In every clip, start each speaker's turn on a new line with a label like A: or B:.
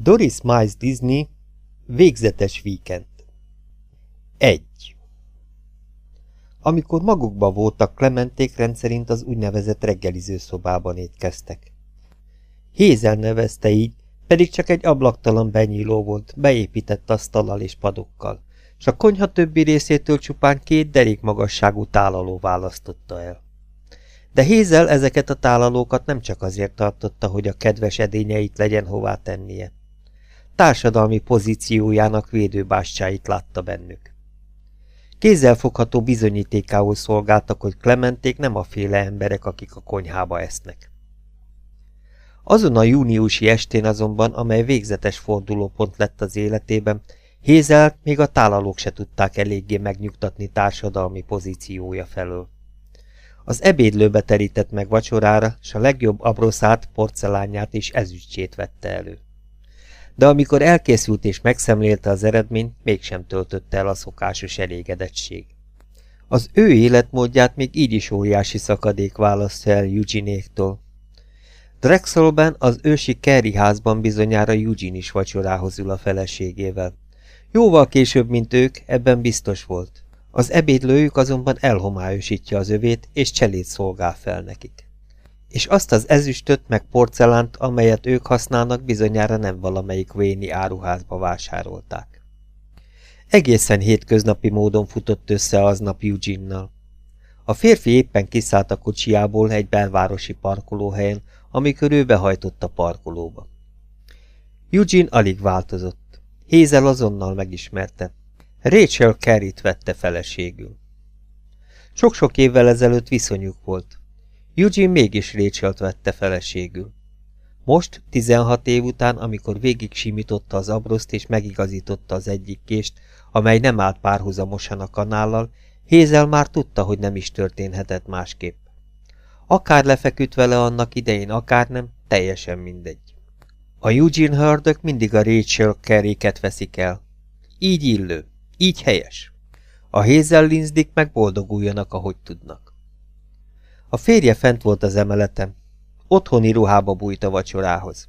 A: Doris Miles Disney Végzetes víkend 1. Amikor magukban voltak, Clementék rendszerint az úgynevezett reggeliző szobában étkeztek. Hézel nevezte így, pedig csak egy ablaktalan benyíló volt, beépített asztallal és padokkal, s a konyha többi részétől csupán két derék magasságú tálaló választotta el. De Hézel ezeket a tálalókat nem csak azért tartotta, hogy a kedves edényeit legyen hová tennie társadalmi pozíciójának védőbástyáit látta bennük. Kézzelfogható bizonyítékául szolgáltak, hogy Clementék nem a féle emberek, akik a konyhába esznek. Azon a júniusi estén azonban, amely végzetes fordulópont lett az életében, Hézel még a tálalók se tudták eléggé megnyugtatni társadalmi pozíciója felől. Az ebédlőbe terített meg vacsorára, s a legjobb abroszát, porcelánját és ezüstjét vette elő de amikor elkészült és megszemlélte az eredményt, mégsem töltötte el a szokásos elégedettség. Az ő életmódját még így is óriási szakadék választja el Eugene-éktól. Drexelben az ősi Kerry házban bizonyára Eugene is vacsorához ül a feleségével. Jóval később, mint ők, ebben biztos volt. Az ebédlőjük azonban elhomályosítja az övét, és cselét szolgál fel nekik és azt az ezüstöt meg porcelánt, amelyet ők használnak, bizonyára nem valamelyik véni áruházba vásárolták. Egészen hétköznapi módon futott össze aznap Eugene-nal. A férfi éppen kiszállt a kocsiából egy belvárosi parkolóhelyen, amikor ő behajtott a parkolóba. Eugene alig változott. Hézel azonnal megismerte. Rachel Carey-t vette feleségül. Sok-sok évvel ezelőtt viszonyuk volt. Eugene mégis Rachel-t vette feleségül. Most, 16 év után, amikor végig simította az abroszt és megigazította az egyik kést, amely nem állt párhuzamosan a kanállal, Hézel már tudta, hogy nem is történhetett másképp. Akár lefeküdt vele annak idején, akár nem, teljesen mindegy. A Eugene hördök mindig a Rachel keréket veszik el. Így illő, így helyes. A Hézel Linzdik meg boldoguljanak, ahogy tudnak. A férje fent volt az emeleten. Otthoni ruhába bújt a vacsorához.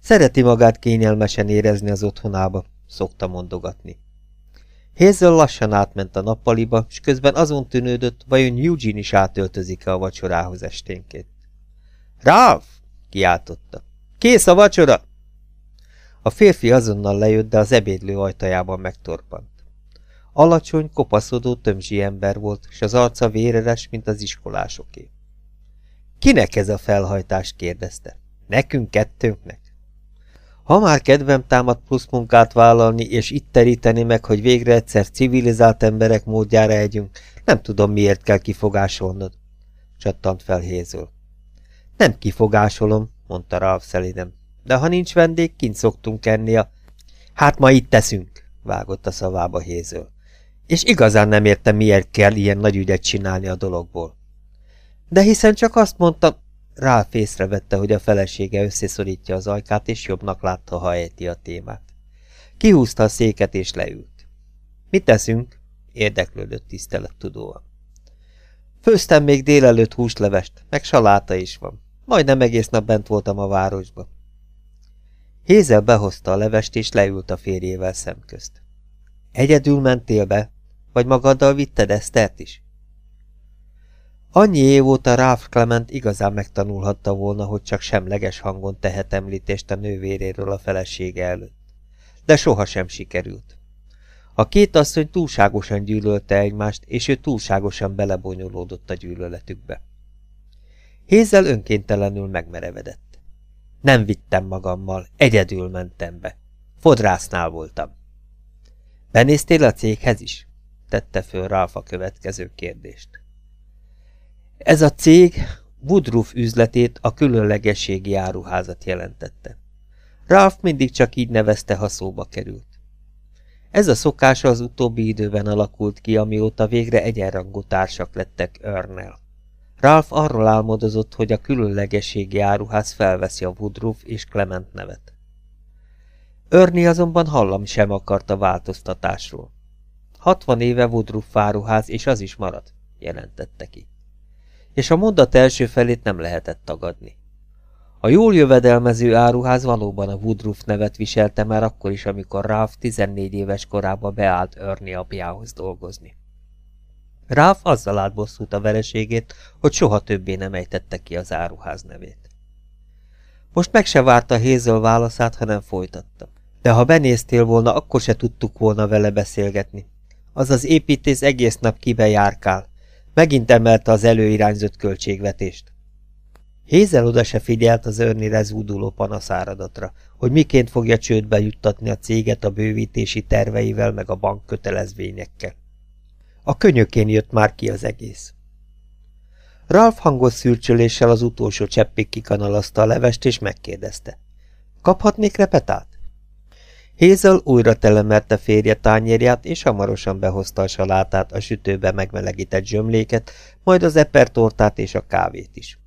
A: Szereti magát kényelmesen érezni az otthonába, szokta mondogatni. Hazel lassan átment a nappaliba, és közben azon tűnődött, vajon Eugene is átöltözik-e a vacsorához esténként. Ralph! kiáltotta. Kész a vacsora! A férfi azonnal lejött, de az ebédlő ajtajában megtorpant. Alacsony, kopaszodó tömzsi ember volt, s az arca véreres, mint az iskolásoké. Kinek ez a felhajtás? kérdezte. Nekünk kettőnknek. Ha már kedvem támad plusz munkát vállalni, és itt teríteni meg, hogy végre egyszer civilizált emberek módjára együnk, nem tudom, miért kell kifogásolnod, csattant fel Hézől. Nem kifogásolom, mondta Ralph szelidem, de ha nincs vendég, kint szoktunk enni a... Hát ma itt teszünk, vágott a szavába Hézől és igazán nem értem, miért kell ilyen nagy ügyet csinálni a dologból. De hiszen csak azt mondtam, Ralph észrevette, hogy a felesége összeszorítja az ajkát, és jobbnak látta, ha ejti a témát. Kihúzta a széket, és leült. Mit teszünk? érdeklődött tisztelettudóan. Főztem még délelőtt húslevest, meg saláta is van. Majdnem egész nap bent voltam a városba. Hézel behozta a levest, és leült a férjével szemközt. Egyedül mentél be? Vagy magaddal vitted Esztert is? Annyi év óta Ralph Clement igazán megtanulhatta volna, hogy csak semleges hangon tehet említést a nővéréről a felesége előtt. De sohasem sikerült. A két asszony túlságosan gyűlölte egymást, és ő túlságosan belebonyolódott a gyűlöletükbe. Hézzel önkéntelenül megmerevedett. Nem vittem magammal, egyedül mentem be. Fodrásznál voltam. Benéztél a céghez is? Tette föl Ralph következő kérdést. Ez a cég Woodruff üzletét, a különlegességi áruházat jelentette. Ralph mindig csak így nevezte, ha szóba került. Ez a szokása az utóbbi időben alakult ki, amióta végre egyenrangú társak lettek Örnel. Ralph arról álmodozott, hogy a különlegességi áruház felveszi a Woodruff és Clement nevet. Örni azonban hallam sem akarta változtatásról. Hatvan éve Woodruff fáruház, és az is marad, jelentette ki. És a mondat első felét nem lehetett tagadni. A jól jövedelmező áruház valóban a Woodruff nevet viselte már akkor is, amikor Ralph 14 éves korában beállt Örni apjához dolgozni. Ralph azzal állt a vereségét, hogy soha többé nem ejtette ki az áruház nevét. Most meg se várta Hézöl válaszát, hanem folytatta. De ha benéztél volna, akkor se tudtuk volna vele beszélgetni. Az az építész egész nap kibe járkál. Megint emelte az előirányzott költségvetést. Hézel oda se figyelt az örnire zúduló panaszáradatra, hogy miként fogja csődbe juttatni a céget a bővítési terveivel meg a bank kötelezvényekkel. A könyökén jött már ki az egész. Ralph hangos szürcsöléssel az utolsó cseppig kikanalazta a levest, és megkérdezte. Kaphatnék repetát? Hézel újra telemerte férje tányérját, és hamarosan behozta a salátát, a sütőbe megmelegített zsömléket, majd az epertortát és a kávét is.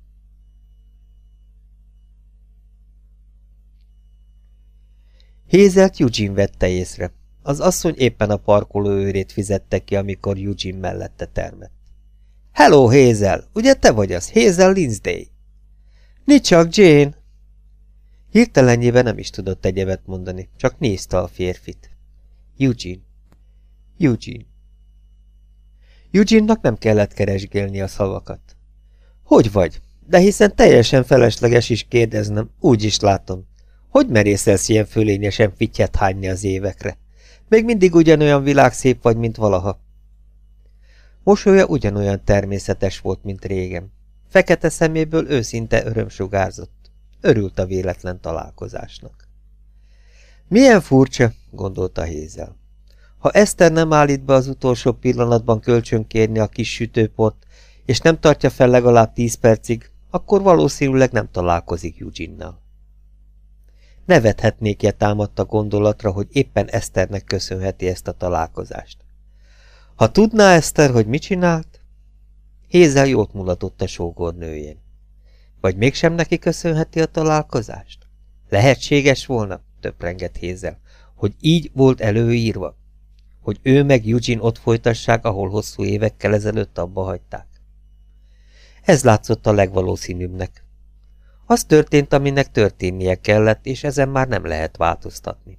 A: Hézelt Eugene vette észre. Az asszony éppen a parkoló őrét fizette ki, amikor Eugene mellette termett. Hello, Hézel! Ugye te vagy az? Hézel Lindsay? Nicsak, Jane! Hirtelenjében nem is tudott egyebet mondani, csak nézte a férfit. Eugene. Eugene. Eugene-nak nem kellett keresgélni a szavakat. Hogy vagy? De hiszen teljesen felesleges is kérdeznem, úgy is látom. Hogy merészelsz ilyen fölényesen fittyet hányni az évekre? Még mindig ugyanolyan világszép vagy, mint valaha. Mosolya ugyanolyan természetes volt, mint régen. Fekete szeméből őszinte öröm sugárzott. Örült a véletlen találkozásnak. Milyen furcsa, gondolta Hézel. Ha Eszter nem állít be az utolsó pillanatban kölcsönkérni a kis sütőport, és nem tartja fel legalább tíz percig, akkor valószínűleg nem találkozik Eugene-nal. Nevethetnék-e támadta gondolatra, hogy éppen Eszternek köszönheti ezt a találkozást. Ha tudná Eszter, hogy mit csinált? Hézel jót mulatott a sógornőjén. Vagy mégsem neki köszönheti a találkozást? Lehetséges volna, töprengett Hézel, hogy így volt előírva, hogy ő meg Eugene ott folytassák, ahol hosszú évekkel ezelőtt abba hagyták. Ez látszott a legvalószínűbbnek. Az történt, aminek történnie kellett, és ezen már nem lehet változtatni.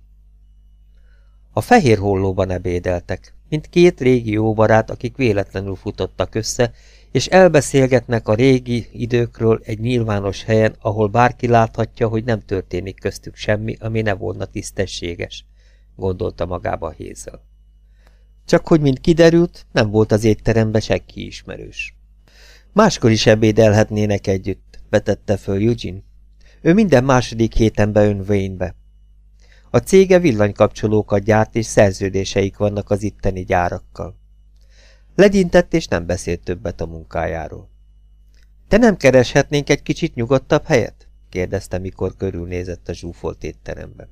A: A fehér hollóban ebédeltek, mint két régi jóbarát, akik véletlenül futottak össze, és elbeszélgetnek a régi időkről egy nyilvános helyen, ahol bárki láthatja, hogy nem történik köztük semmi, ami ne volna tisztességes, gondolta magába Hézel. Csak hogy, mint kiderült, nem volt az étterembe senki ismerős. Máskor is ebédelhetnének együtt, vetette föl Eugene. Ő minden második héten bejön Wayne-be. A cége villanykapcsolókat gyárt, és szerződéseik vannak az itteni gyárakkal. Legyintett, és nem beszélt többet a munkájáról. Te nem kereshetnénk egy kicsit nyugodtabb helyet? kérdezte, mikor körülnézett a zsúfolt étteremben.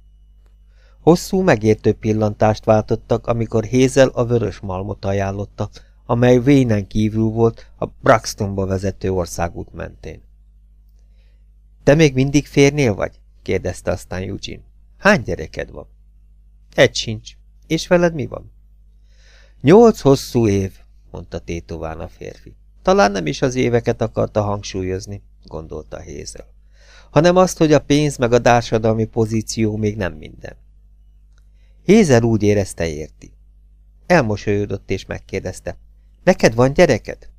A: Hosszú, megértő pillantást váltottak, amikor Hézel a vörös malmot ajánlotta, amely Vénen kívül volt a Braxtonba vezető országút mentén. Te még mindig férnél vagy? kérdezte aztán Eugene. Hány gyereked van? Egy sincs. És veled mi van? Nyolc hosszú év, mondta tétován a férfi. Talán nem is az éveket akarta hangsúlyozni, gondolta Hézel, hanem azt, hogy a pénz meg a társadalmi pozíció még nem minden. Hézel úgy érezte érti. Elmosolyodott és megkérdezte. Neked van gyereked?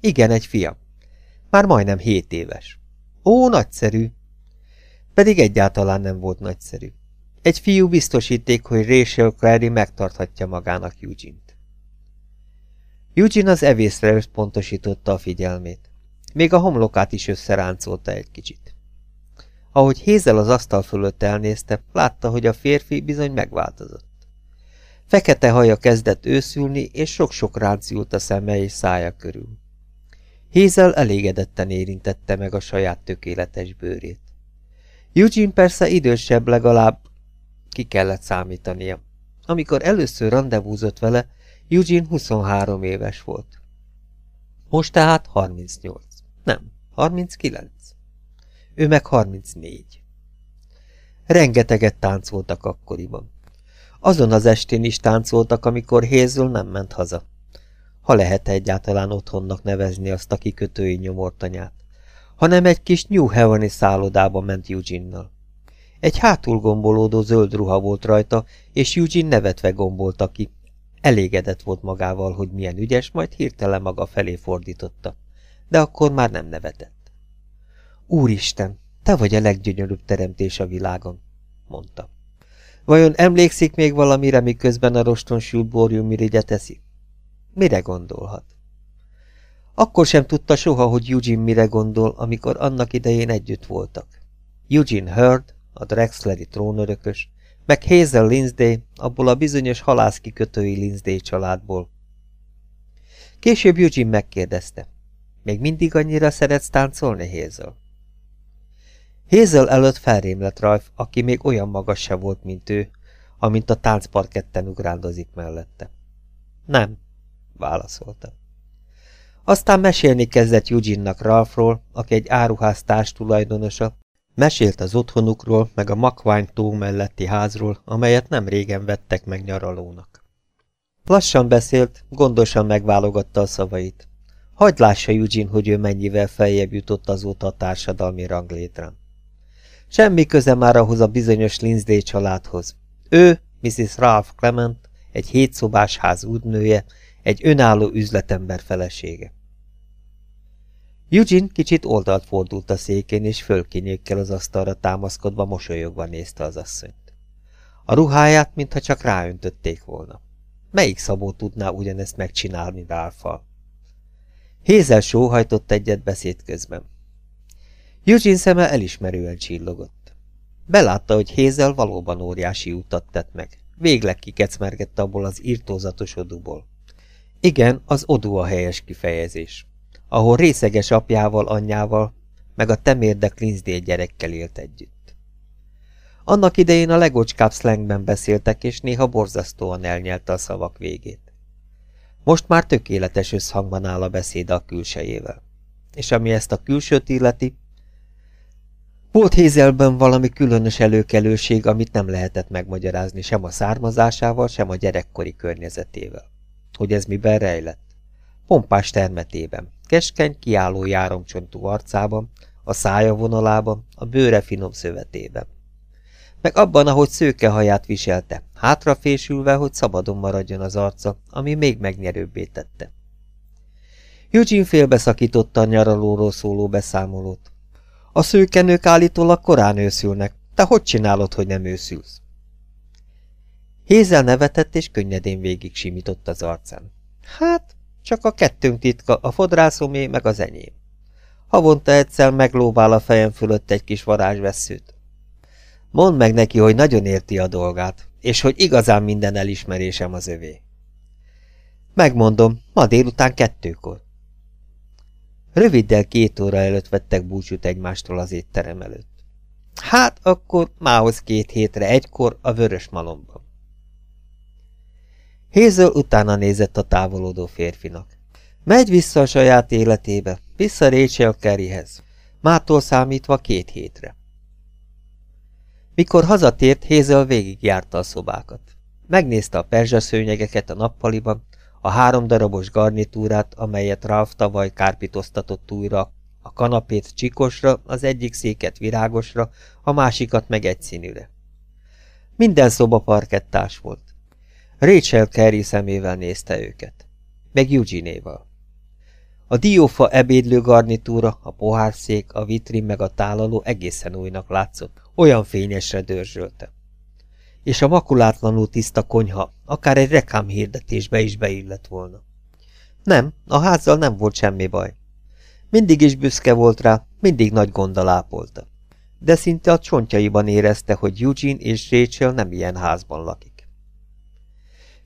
A: Igen, egy fiam. Már majdnem hét éves. Ó, nagyszerű, pedig egyáltalán nem volt nagyszerű. Egy fiú biztosíték, hogy Rachel Clary megtarthatja magának Eugene-t. Eugene az evészre összpontosította a figyelmét. Még a homlokát is összeráncolta egy kicsit. Ahogy Hézel az asztal fölött elnézte, látta, hogy a férfi bizony megváltozott. Fekete haja kezdett őszülni, és sok-sok ránc a szeme és szája körül. Hézel elégedetten érintette meg a saját tökéletes bőrét. Eugene persze idősebb legalább ki kellett számítania. Amikor először rendezvúzott vele, Eugene 23 éves volt. Most tehát 38. Nem, 39. Ő meg 34. Rengeteget táncoltak akkoriban. Azon az estén is táncoltak, amikor Hazel nem ment haza. Ha lehet egyáltalán otthonnak nevezni azt a kikötői nyomortanyát hanem egy kis New Heaven-i szállodába ment Eugene-nal. Egy hátul gombolódó zöld ruha volt rajta, és Eugene nevetve gombolta ki. Elégedett volt magával, hogy milyen ügyes, majd hirtelen maga felé fordította. De akkor már nem nevetett. Úristen, te vagy a leggyönyörűbb teremtés a világon, mondta. Vajon emlékszik még valamire, miközben a roston sült borjúmirigyet eszi? Mire gondolhat? Akkor sem tudta soha, hogy Eugene mire gondol, amikor annak idején együtt voltak. Eugene Heard, a Drexleri trónörökös, meg Hazel Lindsay, abból a bizonyos halászkikötői Lindsay családból. Később Eugene megkérdezte, még mindig annyira szeretsz táncolni, Hazel? Hazel előtt felrémlett Ralph, aki még olyan magas se volt, mint ő, amint a táncparketten ugrándozik mellette. Nem, válaszolta. Aztán mesélni kezdett Eugene-nak Ralphról, aki egy áruház tulajdonosa, mesélt az otthonukról, meg a Makvány tó melletti házról, amelyet nem régen vettek meg nyaralónak. Lassan beszélt, gondosan megválogatta a szavait. Hagy lássa Eugene, hogy ő mennyivel feljebb jutott azóta a társadalmi ranglétrán. Semmi köze már ahhoz a bizonyos Lindsay családhoz. Ő, Mrs. Ralph Clement, egy hétszobás ház útnője, egy önálló üzletember felesége. Eugene kicsit oldalt fordult a székén, és fölkinyékkel az asztalra támaszkodva mosolyogva nézte az asszonyt. A ruháját, mintha csak ráöntötték volna. Melyik szabó tudná ugyanezt megcsinálni Ralphal? Hézel sóhajtott egyet beszéd közben. Eugene szeme elismerően csillogott. Belátta, hogy Hézel valóban óriási utat tett meg. Végleg kikecmergette abból az írtózatos oduból. Igen, az odu a helyes kifejezés, ahol részeges apjával, anyjával, meg a temérdek Linzdél gyerekkel élt együtt. Annak idején a legocskább slangben beszéltek, és néha borzasztóan elnyelte a szavak végét. Most már tökéletes összhangban áll a beszéde a külsejével. És ami ezt a külsőt illeti, volt Hézelben valami különös előkelőség, amit nem lehetett megmagyarázni sem a származásával, sem a gyerekkori környezetével. Hogy ez miben rejlett? Pompás termetében, keskeny, kiálló járomcsontú arcában, a szája vonalában, a bőre finom szövetében. Meg abban, ahogy szőke haját viselte, hátrafésülve, hogy szabadon maradjon az arca, ami még megnyerőbbé tette. Eugene félbeszakította a nyaralóról szóló beszámolót. A szőkenők állítólag korán őszülnek. Te hogy csinálod, hogy nem őszülsz? Hézel nevetett, és könnyedén végig simított az arcán. Hát, csak a kettőnk titka, a fodrászomé meg az enyém. Havonta egyszer meglóbál a fejem fölött egy kis varázsvesszőt. Mondd meg neki, hogy nagyon érti a dolgát, és hogy igazán minden elismerésem az övé. Megmondom, ma délután kettőkor. Röviddel két óra előtt vettek búcsút egymástól az étterem előtt. Hát akkor mához két hétre egykor a vörös malomban. Hézől utána nézett a távolodó férfinak. Megy vissza a saját életébe, vissza Rachel Kerryhez, mától számítva két hétre. Mikor hazatért, Hézel végigjárta a szobákat. Megnézte a perzsaszőnyegeket a nappaliban, a három darabos garnitúrát, amelyet Ralph tavaly kárpitoztatott újra, a kanapét csikosra, az egyik széket virágosra, a másikat meg egyszínűre. Minden szoba parkettás volt. Rachel Carey szemével nézte őket, meg Eugene-val. A diófa ebédlő garnitúra, a pohárszék, a vitrin meg a tálaló egészen újnak látszott, olyan fényesre dörzsölte és a makulátlanul tiszta konyha akár egy rekám hirdetésbe is beillett volna. Nem, a házzal nem volt semmi baj. Mindig is büszke volt rá, mindig nagy gonddal ápolta. De szinte a csontjaiban érezte, hogy Eugene és Rachel nem ilyen házban lakik.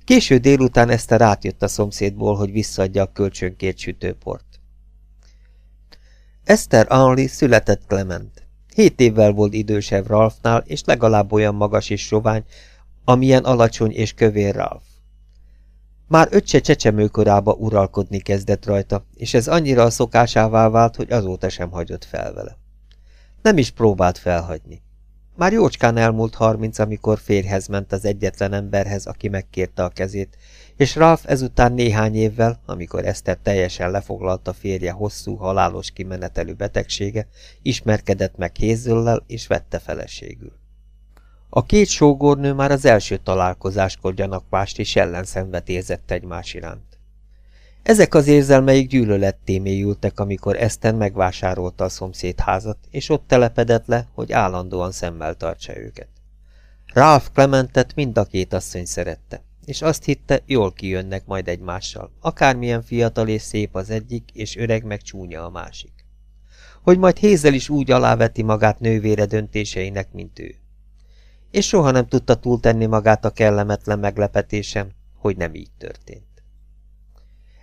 A: Késő délután Eszter átjött a szomszédból, hogy visszaadja a kölcsönkért sütőport. Eszter Anli született Clement. Hét évvel volt idősebb Ralphnál, és legalább olyan magas és sovány, amilyen alacsony és kövér Ralph. Már öccse csecsemőkorába uralkodni kezdett rajta, és ez annyira a szokásává vált, hogy azóta sem hagyott fel vele. Nem is próbált felhagyni. Már jócskán elmúlt harminc, amikor férjhez ment az egyetlen emberhez, aki megkérte a kezét, és Ralph ezután néhány évvel, amikor Eszter teljesen lefoglalta férje hosszú, halálos kimenetelő betegsége, ismerkedett meg Hézöllel és vette feleségül. A két sógornő már az első találkozáskor gyanakvást és ellenszenvet érzett egymás iránt. Ezek az érzelmeik gyűlöletté mélyültek, amikor Eszter megvásárolta a szomszéd házat, és ott telepedett le, hogy állandóan szemmel tartsa őket. Ralph Clementet mind a két asszony szerette, és azt hitte, jól kijönnek majd egymással, akármilyen fiatal és szép az egyik, és öreg meg csúnya a másik. Hogy majd Hézel is úgy aláveti magát nővére döntéseinek, mint ő. És soha nem tudta túltenni magát a kellemetlen meglepetésem, hogy nem így történt.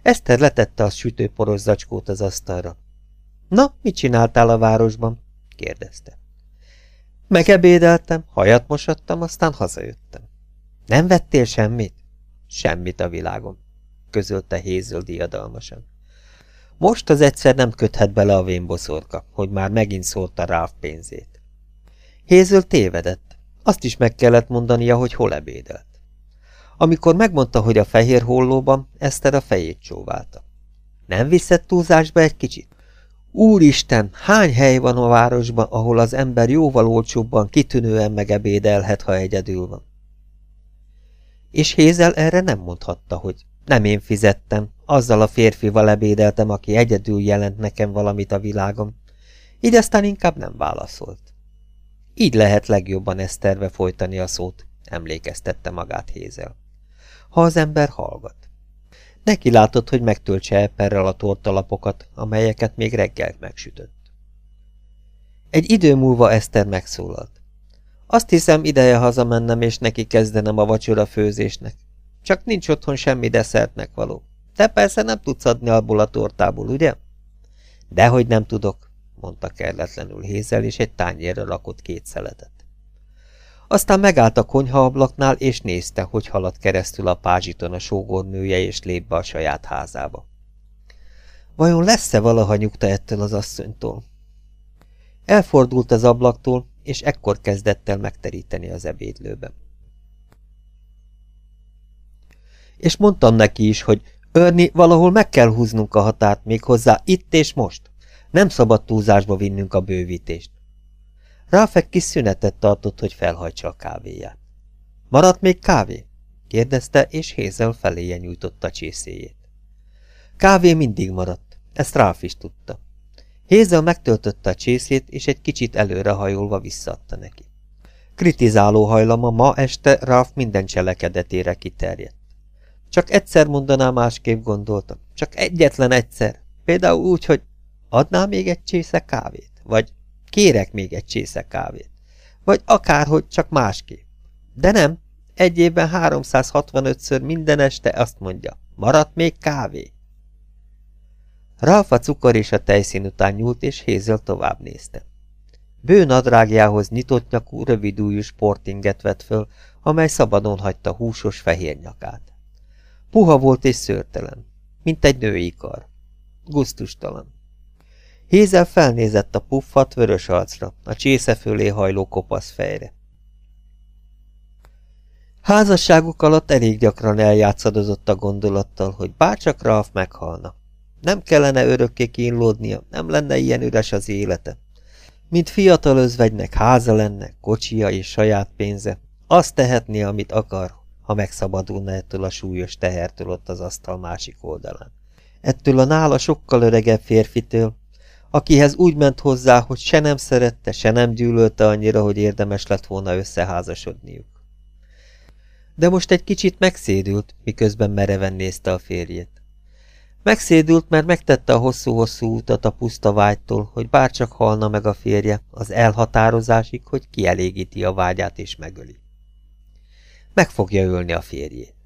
A: Eszter letette a sütőporos zacskót az asztalra. Na, mit csináltál a városban? kérdezte. Megebédeltem, hajat mosattam, aztán hazajöttem. Nem vettél semmit? Semmit a világon, közölte Hézöl diadalmasan. Most az egyszer nem köthet bele a vénboszorka, hogy már megint szórta Ralph pénzét. Hézöl tévedett. Azt is meg kellett mondania, hogy hol ebédelt. Amikor megmondta, hogy a fehér hollóban, Eszter a fejét csóválta. Nem viszett túlzásba egy kicsit? Úristen, hány hely van a városban, ahol az ember jóval olcsóbban kitűnően megebédelhet, ha egyedül van? És Hézel erre nem mondhatta, hogy nem én fizettem, azzal a férfival ebédeltem, aki egyedül jelent nekem valamit a világon. Így aztán inkább nem válaszolt. Így lehet legjobban ezt terve folytani a szót, emlékeztette magát Hézel. Ha az ember hallgat. Neki látott, hogy megtöltse eperrel a tortalapokat, amelyeket még reggel megsütött. Egy idő múlva Eszter megszólalt. Azt hiszem, ideje hazamennem, és neki kezdenem a vacsora főzésnek. Csak nincs otthon semmi desszertnek való. Te persze nem tudsz adni abból a tortából, ugye? Dehogy nem tudok, mondta kelletlenül Hézel, és egy tányérra rakott két szeletet. Aztán megállt a konyhaablaknál, és nézte, hogy halad keresztül a pázsiton a sógornője, és lép be a saját házába. Vajon lesz-e valaha nyugta ettől az asszonytól? Elfordult az ablaktól, és ekkor kezdett el megteríteni az ebédlőbe. És mondtam neki is, hogy Örni, valahol meg kell húznunk a határt még hozzá itt és most. Nem szabad túlzásba vinnünk a bővítést. Ráfek kis szünetet tartott, hogy felhajtsa a kávéját. Maradt még kávé? kérdezte, és Hézel feléje nyújtotta csészéjét. Kávé mindig maradt, ezt Ráf is tudta. Hézel megtöltötte a csészét, és egy kicsit előrehajolva visszaadta neki. Kritizáló hajlama ma este Ralph minden cselekedetére kiterjedt. Csak egyszer mondaná másképp gondoltam. Csak egyetlen egyszer. Például úgy, hogy adná még egy csésze kávét? Vagy kérek még egy csésze kávét? Vagy akárhogy, csak másképp. De nem. Egy évben 365-ször minden este azt mondja. Maradt még kávé? Ralf a cukor és a tejszín után nyúlt, és Hézel tovább nézte. Bő nadrágjához nyitott nyakú, rövidújú sportinget vett föl, amely szabadon hagyta húsos fehér nyakát. Puha volt és szőrtelen, mint egy női kar. Gusztustalan. Hézel felnézett a puffat vörös arcra, a csésze fölé hajló kopasz fejre. Házasságuk alatt elég gyakran eljátszadozott a gondolattal, hogy bárcsak Ralph meghalna. Nem kellene örökké kínlódnia, nem lenne ilyen üres az élete. Mint fiatal özvegynek háza lenne, kocsija és saját pénze, azt tehetné, amit akar, ha megszabadulna ettől a súlyos tehertől ott az asztal másik oldalán. Ettől a nála sokkal öregebb férfitől, akihez úgy ment hozzá, hogy se nem szerette, se nem gyűlölte annyira, hogy érdemes lett volna összeházasodniuk. De most egy kicsit megszédült, miközben mereven nézte a férjét. Megszédült, mert megtette a hosszú-hosszú utat a puszta vágytól, hogy bárcsak halna meg a férje, az elhatározásig, hogy kielégíti a vágyát és megöli. Meg fogja ölni a férjét.